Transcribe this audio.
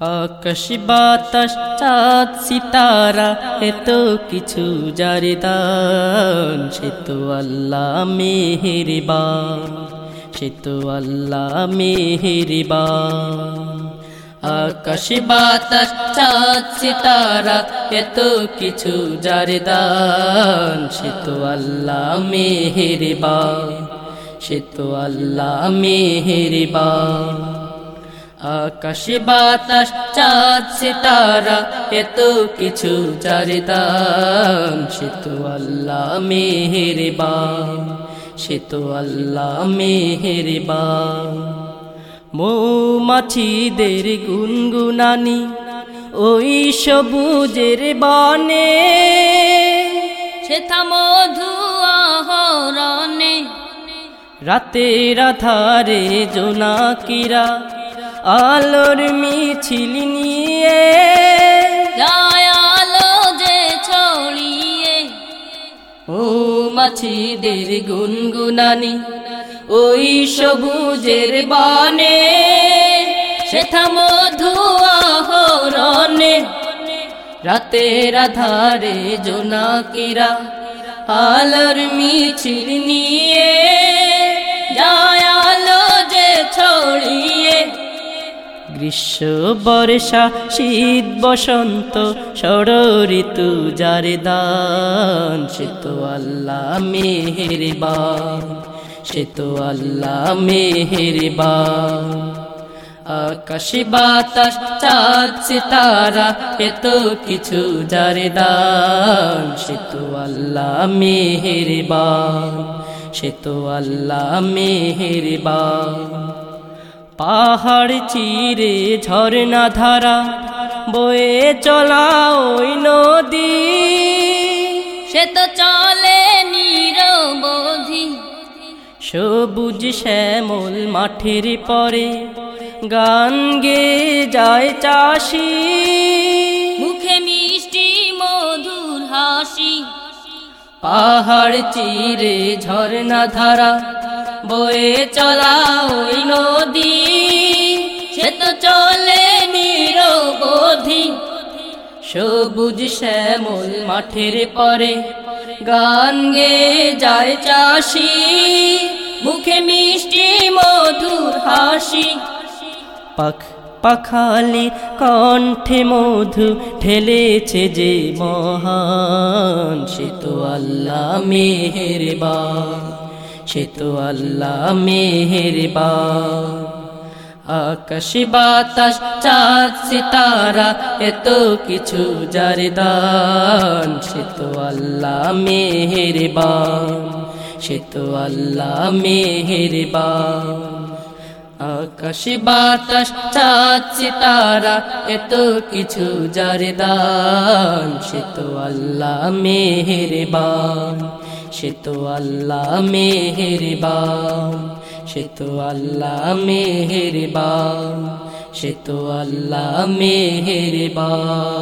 আকাশ বাতাস চাঁদ সিতারা, এত কিছু যারে দান। সে তো আল্লাহ মেহেরবান, সে তো আল্লাহ মেহেরবান। আকাশ বাতাস চাঁদ সিতারা, এত কিছু যারে দান। সে তো আল্লাহ মেহেরবান, সে তো আল্লাহ মেহেরবান। আকাশ বাতাস চাঁদ সিতারা এত কিছু চারিদান সে তো আল্লাহ মেহেরবান সে তো আল্লাহ মেহেরবান। মৌমাছিদের গুনগুনানি ওই সবুজের বানে। সেথা মধু আহরণে রাতের আধারে জোনাকিরা আলোর মিছিল নিয়ে। যায় আলো যে ছড়িয়ে। ও মাছিদের গুনগুনানি ওই সবুজের বানে। সেথা মধু আহরণে। রাতের আধারে জোনাকিরা আলোর মিছিল নিয়ে। গ্রীষ্ম, বর্ষা, শীত, বসন্ত ষড় ঋতু যারে দান, সে তো আল্লাহ মেহেরবান, সে তো আল্লাহ মেহেরবান। আকাশ বাতাস, চাঁদ, সিতারা এত কিছু যারে দান, সে তো আল্লাহ মেহেরবান, সে তো আল্লাহ মেহেরবান। পাহাড় চিরে ঝর্ণা ধারা বয়ে চলা ওই নদী। সে তো চলে নিরবধি। সবুজ শ্যামল মাঠের পরে গান গে যায় চাষি। মুখে মিষ্টি মধুর হাসি। পাহাড় চিরে ঝর্ণা ধারা বয়ে চলা ওই নদী, সে তো চলে নিরবধি। সবুজ শ্যামল মাঠের পরে গান গে যায় চাষি, মুখে মিষ্টি মধুর হাসি। পাখ পাখালি কণ্ঠে মধু ঠেলেছে যে মহান, সে তো আল্লাহ মেহেরবান। সে তো আল্লাহ মেহেরবান। আকাশ বাতাস, চাঁদ, সিতারা, এত কিছু জারদান সে তো আল্লাহ মেহেরবান, সে তো আল্লাহ মেহেরবান। আকাশ বাতাস, চাঁদ, সিতারা, এত কিছু জারদান সে তো আল্লাহ মেহেরবান। সে তো আল্লাহ মেহেরবান সে তো আল্লাহ মেহেরবান সে তো আল্লাহ মেহেরবান।